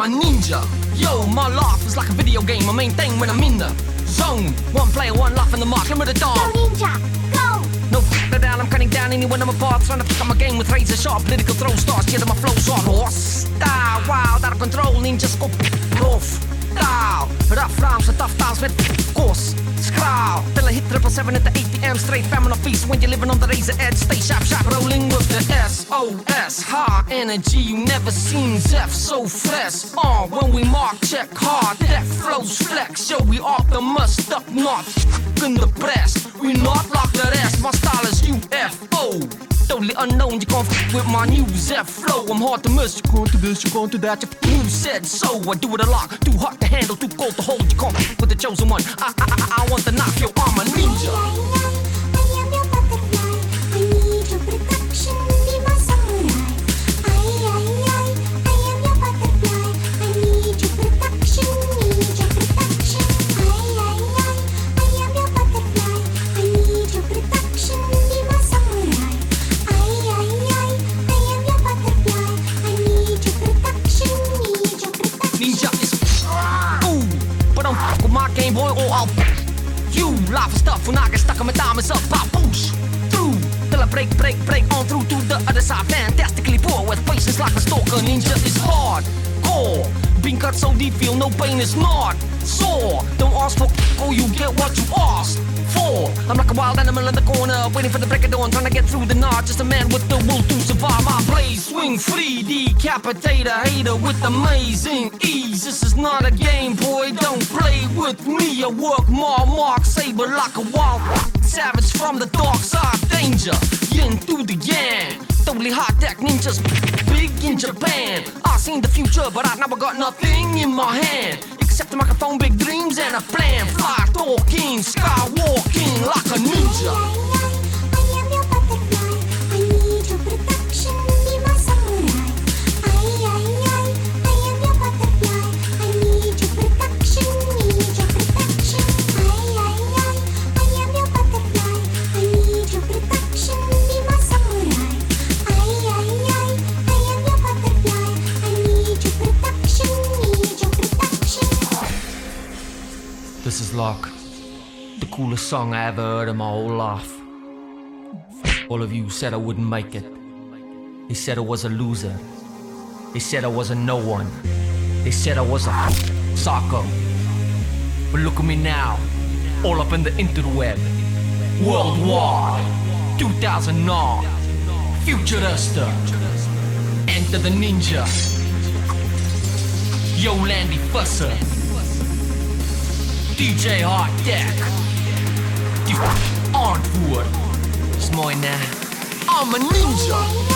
ninja. Yo, my life is like a video game. My main thing when I'm in the zone. One player, one life in the mark. Limit the Go dog. ninja, go! No f down, I'm cutting down anyone I'm apart. Trying to pick up my game with razor sharp political throw stars. Get my flows on horse. Style, wild, out of control. Ninja scope, rough. Style, rough rhymes and tough times with course. Skraal, till I hit triple seven at the 8 p.m. Straight famine feast when you're living on the razor edge. Stay sharp, sharp, with the S-O-S. High energy, you never seen Zef so fresh. Uh, when we mark, check hard, that flows flex. Yo, we off the must up, not in the press. We not like the rest, my style is UFO. Totally unknown, you can't f with my new Zef flow. I'm hard to miss, you can't do this, you can't do that. You said so, I do it a lot. Too hot to handle, too cold to hold. You can't f with the chosen one. I, I, I, I want to knock your Ninja is ooh, but don't fuck with my Game Boy or I'll you live stuff when I get stuck on my diamonds up. I push through till I break, break, break on through to the other side. Fantastically poor with patience like a stalker. Ninja is hard, core. Being cut so deep, feel no pain is not sore. Don't ask for or you get what you asked for. I'm like a wild animal in the corner, waiting for the break of dawn, trying to get through the night. Just a man with the will to survive. My blaze swing free, decapitate a hater with amazing ease. This is not a game, boy. Don't play with me. I work more, mark saber like a wild savage from the dark side. Danger, yin through the yang. Totally high tech ninjas, big in Japan. I seen the future, but I never got nothing in my hand. Except a microphone, big dreams, and a plan. Fly talking, skywalking like a ninja. This is like the coolest song I ever heard in my whole life. All of you said I wouldn't make it. They said I was a loser. They said I was a no one. They said I was a psycho. But look at me now, all up in the interweb. Worldwide, 2009, Futurista. Enter the ninja. Yo, Landi Visser. DJ Hot Deck. Die antwoord is mooi, né? I'm a ninja.